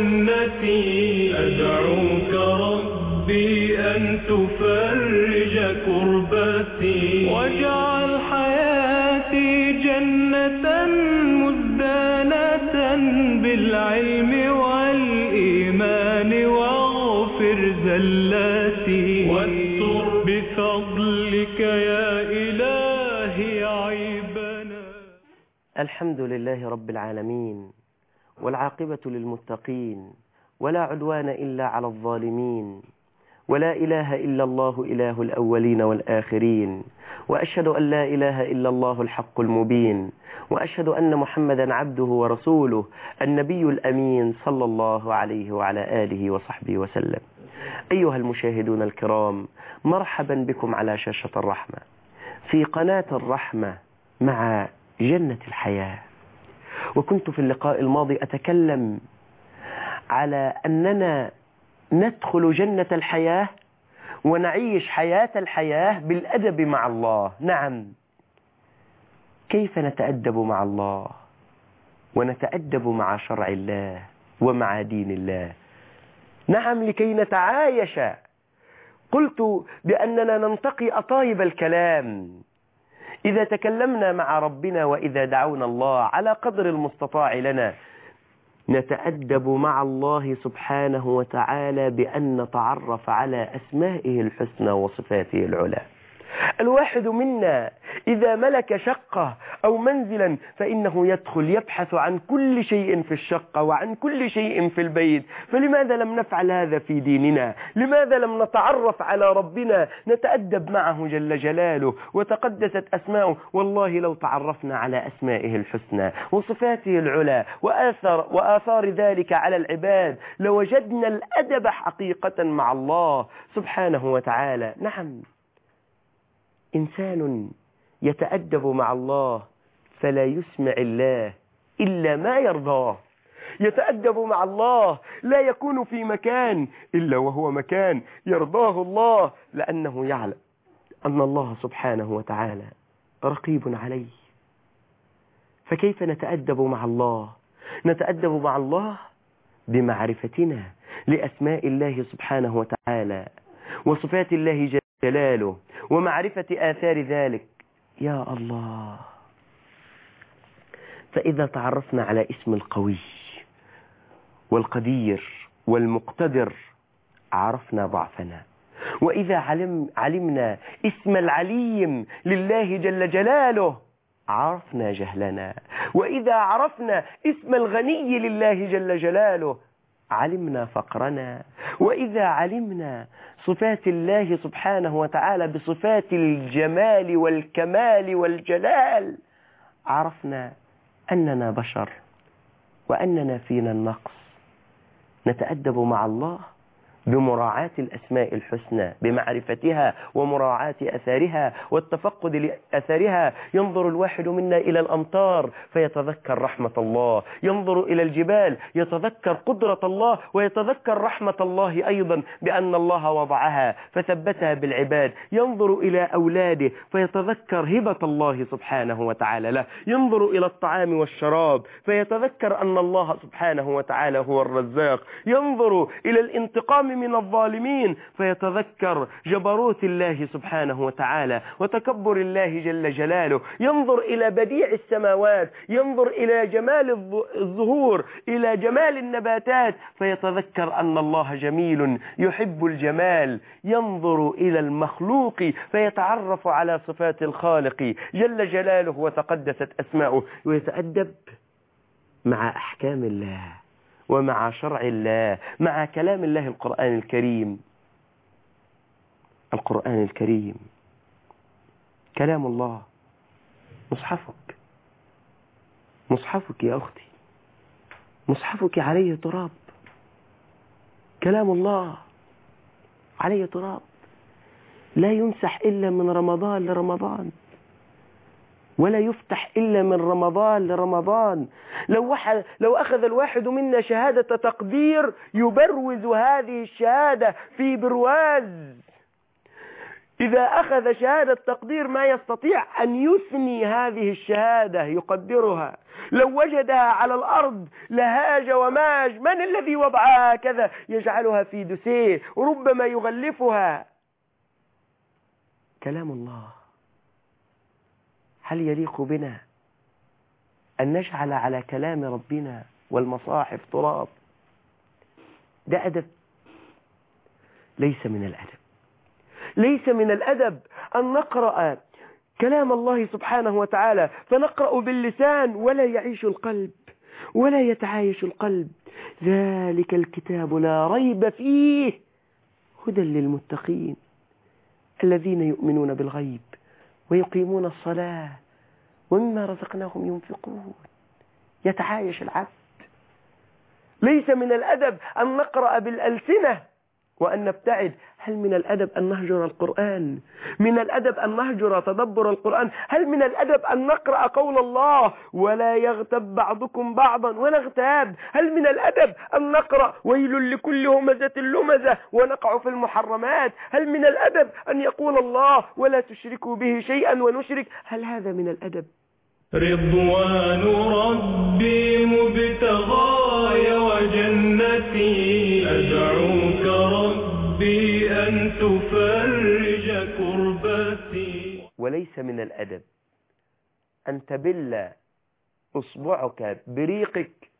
وجنتي أدعوك ربي أن تفرج كربتي. واجعل حياتي جنة مزدانة بالعلم والإيمان واغفر زلاتي. واستر بفضلك يا إلهي عيبنا. الحمد لله رب العالمين. والعاقبة للمتقين ولا عدوان إلا على الظالمين ولا إله إلا الله إله الأولين والآخرين وأشهد أن لا إله إلا الله الحق المبين وأشهد أن محمدا عبده ورسوله النبي الأمين صلى الله عليه وعلى آله وصحبه وسلم. أيها المشاهدون الكرام مرحبا بكم على شاشة الرحمة. في قناة الرحمة مع جنة الحياة. وكنت في اللقاء الماضي أتكلم على أننا ندخل جنة الحياة ونعيش حياة الحياة بالأدب مع الله. نعم. كيف نتأدب مع الله؟ ونتأدب مع شرع الله ومع دين الله. نعم لكي نتعايش. قلت بأننا ننتقي أطايب الكلام. إذا تكلمنا مع ربنا وإذا دعونا الله على قدر المستطاع لنا نتأدب مع الله سبحانه وتعالى بأن نتعرف على أسمائه الحسنى وصفاته العلى. الواحد منا إذا ملك شقة أو منزلا فإنه يدخل يبحث عن كل شيء في الشقة وعن كل شيء في البيت. فلماذا لم نفعل هذا في ديننا؟ لماذا لم نتعرف على ربنا؟ نتأدب معه جل جلاله. وتقدست أسماؤه. والله لو تعرفنا على أسمائه الحسنى وصفاته العلى وآثار, وآثار ذلك على العباد لوجدنا الأدب حقيقة مع الله سبحانه وتعالى. نعم. إنسان يتأدب مع الله فلا يسمع الله إلا ما يرضاه. يتأدب مع الله لا يكون في مكان إلا وهو مكان يرضاه الله لأنه يعلم أن الله سبحانه وتعالى رقيب عليه. فكيف نتأدب مع الله؟ نتأدب مع الله بمعرفتنا لأسماء الله سبحانه وتعالى وصفات الله جل جلاله ومعرفة آثار ذلك. يا الله. فإذا تعرفنا على اسم القوي والقدير والمقتدر عرفنا ضعفنا. وإذا علم علمنا اسم العليم لله جل جلاله عرفنا جهلنا. وإذا عرفنا اسم الغني لله جل جلاله علمنا فقرنا. وإذا علمنا صفات الله سبحانه وتعالى بصفات الجمال والكمال والجلال عرفنا أننا بشر وأننا فينا النقص. نتأدب مع الله بمراعاة الأسماء الحسنى بمعرفتها ومراعاة أثارها والتفقد لأثارها. ينظر الواحد منا إلى الأمطار فيتذكر رحمة الله. ينظر إلى الجبال يتذكر قدرة الله ويتذكر رحمة الله أيضا بأن الله وضعها فثبتها بالعباد. ينظر إلى أولاده فيتذكر هبة الله سبحانه وتعالى له. ينظر إلى الطعام والشراب فيتذكر أن الله سبحانه وتعالى هو الرزاق. ينظر إلى الانتقام من الظالمين. فيتذكر جبروت الله سبحانه وتعالى وتكبر الله جل جلاله. ينظر إلى بديع السماوات ينظر إلى جمال الظهور إلى جمال النباتات. فيتذكر أن الله جميل يحب الجمال. ينظر إلى المخلوق فيتعرف على صفات الخالق. جل جلاله وتقدست أسماؤه ويتأدب مع أحكام الله. ومع شرع الله مع كلام الله القرآن الكريم. القرآن الكريم. كلام الله. مصحفك. مصحفك يا أختي. مصحفك عليه تراب. كلام الله عليه تراب. لا يمسح إلا من رمضان لرمضان. ولا يفتح إلا من رمضان لرمضان. لو, وح... لو أخذ الواحد منا شهادة تقدير يبروز هذه الشهادة في برواز. إذا أخذ شهادة تقدير ما يستطيع أن يثني هذه الشهادة يقدرها. لو وجدها على الأرض لهاج وماج من الذي وضعها هكذا يجعلها في دسيه ربما يغلفها. كلام الله. هل يليق بنا أن نجعل على كلام ربنا والمصاحف تراب؟ ده أدب ليس من الأدب. ليس من الأدب أن نقرأ كلام الله سبحانه وتعالى فنقرأ باللسان ولا يعيش القلب ولا يتعايش القلب. ذلك الكتاب لا ريب فيه. هدى للمتقين الذين يؤمنون بالغيب. ويقيمون الصلاة ومما رزقناهم ينفقون. يتعايش العبد. ليس من الأدب أن نقرأ بالألسنة وأن نبتعد. هل من الأدب أن نهجر القرآن؟ من الأدب أن نهجر تدبر القرآن؟ هل من الأدب أن نقرأ قول الله ولا يغتب بعضكم بعضا ونغتاب؟ هل من الأدب أن نقرأ ويل لكل همزة لمزة ونقع في المحرمات؟ هل من الأدب أن يقول الله ولا تشركوا به شيئا ونشرك؟ هل هذا من الأدب؟ رضوان ربي مبتغاي وجنتي أدعوك ربي أن تفرج كربتي. وليس من الأدب أن تبل أصبعك بريقك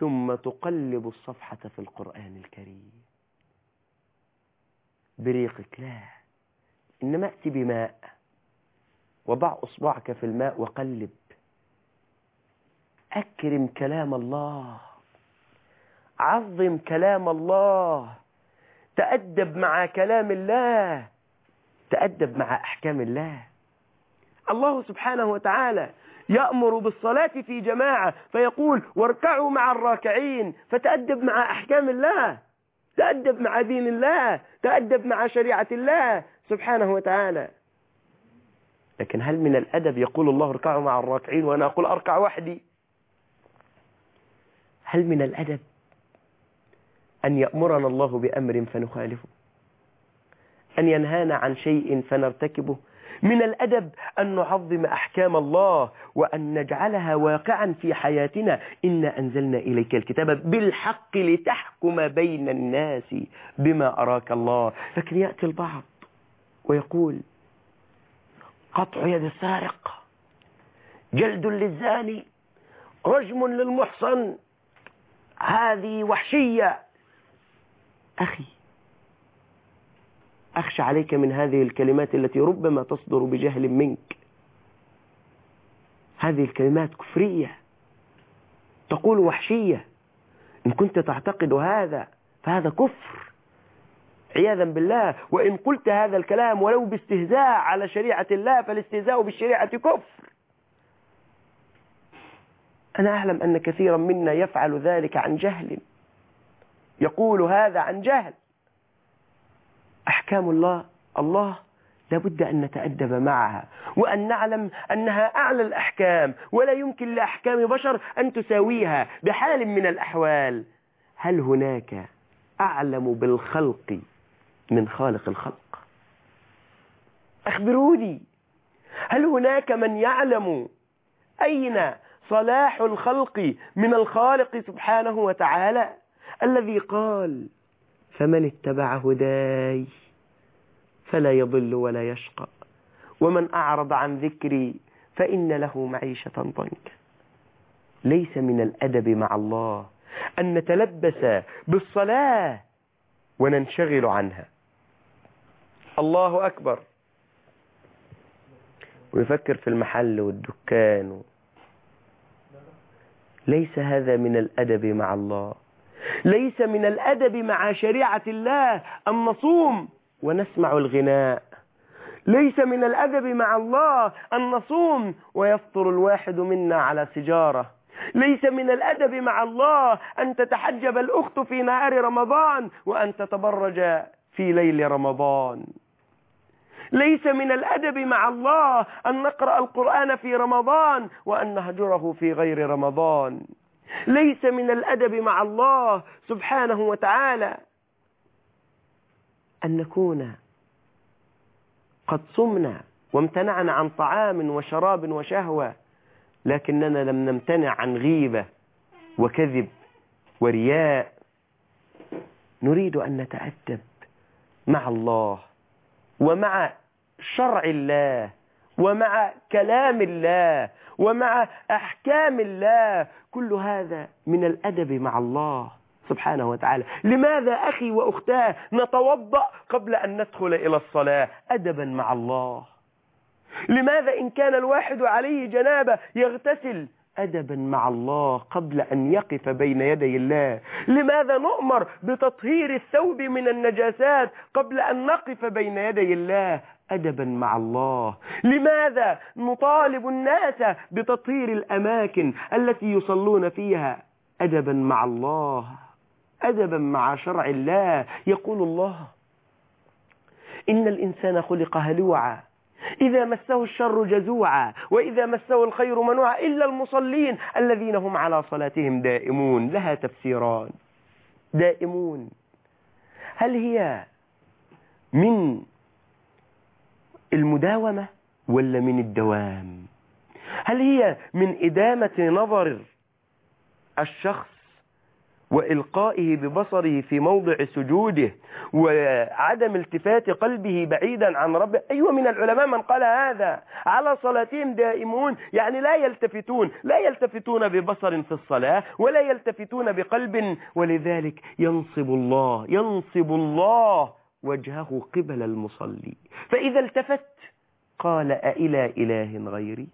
ثم تقلب الصفحة في القرآن الكريم. بريقك لا إنما أتي بماء وضع أصبعك في الماء وقلب. أكرم كلام الله عظم كلام الله. تأدب مع كلام الله. تأدب مع أحكام الله. الله سبحانه وتعالى يأمر بالصلاة في جماعة فيقول واركعوا مع الراكعين. فتأدب مع أحكام الله. تأدب مع دين الله. تأدب مع شريعة الله سبحانه وتعالى. لكن هل من الأدب يقول الله اركعوا مع الراكعين وأنا أقول أركع وحدي هل من الأدب أن يأمرنا الله بأمر فنخالفه. أن ينهانا عن شيء فنرتكبه. من الأدب أن نعظم أحكام الله وأن نجعلها واقعا في حياتنا. إنا أنزلنا إليك الكتاب بالحق لتحكم بين الناس بما أراك الله. لكن يأتي البعض ويقول قطع يد السارق جلد للزاني رجم للمحصن. هذه وحشية. أخي. أخشى عليك من هذه الكلمات التي ربما تصدر بجهل منك. هذه الكلمات كفرية تقول وحشية. إن كنت تعتقد هذا فهذا كفر. عياذا بالله وإن قلت هذا الكلام ولو باستهزاء على شريعة الله فالاستهزاء بالشريعة كفر. أنا أعلم أن كثيرا منا يفعل ذلك عن جهل. يقول هذا عن جهل. أحكام الله الله لابد أن نتأدب معها وأن نعلم أنها أعلى الأحكام ولا يمكن لأحكام بشر أن تساويها بحال من الأحوال. هل هناك أعلم بالخلق من خالق الخلق؟ أخبروني هل هناك من يعلم أين صلاح الخلق من الخالق سبحانه وتعالى؟ الذي قال فمن اتبع هداي فلا يضل ولا يشقى ومن أعرض عن ذكري فإن له معيشة ضنكا. ليس من الأدب مع الله أن نتلبس بالصلاة وننشغل عنها. الله أكبر. ويفكر في المحل والدكان. ليس هذا من الأدب مع الله. ليس من الأدب مع شريعة الله أن نصوم ونسمع الغناء. ليس من الأدب مع الله أن نصوم ويفطر الواحد منا على سجارة ليس من الأدب مع الله أن تتحجب الأخت في نهار رمضان وأن تتبرج في ليل رمضان. ليس من الأدب مع الله أن نقرأ القرآن في رمضان وأن نهجره في غير رمضان. ليس من الأدب مع الله سبحانه وتعالى أن نكون قد صمنا وامتنعنا عن طعام وشراب وشهوة لكننا لم نمتنع عن غيبة وكذب ورياء. نريد أن نتأدب مع الله ومع شرع الله ومع كلام الله ومع أحكام الله كل هذا من الأدب مع الله سبحانه وتعالى. لماذا أخي وأختاه نتوضأ قبل أن ندخل إلى الصلاة؟ أدبا مع الله. لماذا إن كان الواحد عليه جنابة يغتسل؟ أدبا مع الله قبل أن يقف بين يدي الله. لماذا نؤمر بتطهير الثوب من النجاسات قبل أن نقف بين يدي الله؟ أدبا مع الله. لماذا نطالب الناس بتطهير الأماكن التي يصلون فيها أدبا مع الله؟ أدبا مع شرع الله. يقول الله إن الإنسان خلق هلوعا إذا مسه الشر جزوعا وإذا مسه الخير منوعا إلا المصلين الذين هم على صلاتهم دائمون. لها تفسيران. دائمون. هل هي من المداومة ولا من الدوام؟ هل هي من إدامة نظر الشخص وإلقائه ببصره في موضع سجوده وعدم التفات قلبه بعيدا عن ربه؟ أيوة من العلماء من قال هذا. على صلاتهم دائمون يعني لا يلتفتون لا يلتفتون ببصر في الصلاة ولا يلتفتون بقلب ولذلك ينصب الله ينصب الله وجهه قبل المصلي. فإذا التفت قال أإلى إله غيري؟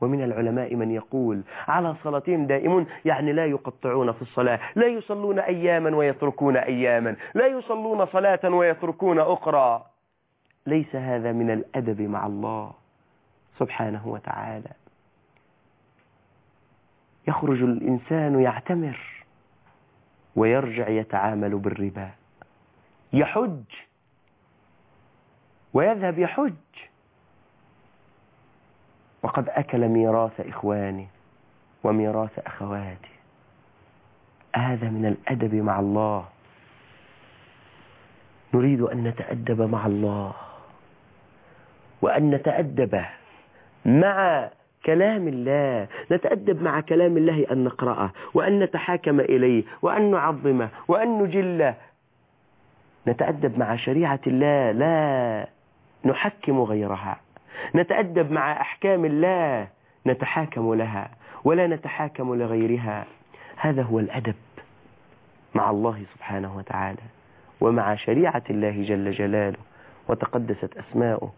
ومن العلماء من يقول على صلاتهم دائمون يعني لا يقطعون في الصلاة لا يصلون أياما ويتركون أياما لا يصلون صلاة ويتركون أخرى. ليس هذا من الأدب مع الله سبحانه وتعالى. يخرج الإنسان يعتمر ويرجع يتعامل بالربا. يحج. ويذهب يحج. وقد أكل ميراث إخوانه وميراث أخواته هذا من الأدب مع الله. نريد أن نتأدب مع الله. وأن نتأدب مع كلام الله. نتأدب مع كلام الله أن نقرأه وأن نتحاكم إليه وأن نعظمه وأن نجله نتأدب مع شريعة الله لا نحكم غيرها. نتأدب مع أحكام الله نتحاكم لها ولا نتحاكم لغيرها. هذا هو الأدب مع الله سبحانه وتعالى ومع شريعة الله جل جلاله وتقدست أسماؤه.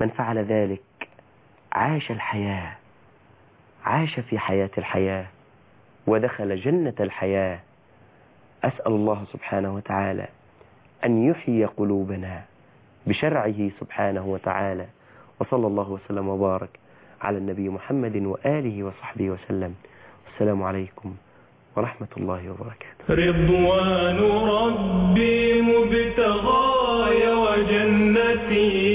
من فعل ذلك عاش الحياة عاش في حياة الحياة ودخل جنة الحياة. أسأل الله سبحانه وتعالى أن يحيي قلوبنا بشرعه سبحانه وتعالى وصلى الله وسلم وبارك على النبي محمد وآله وصحبه وسلم. والسلام عليكم ورحمة الله وبركاته. رضوان ربي مبتغاي وجنتي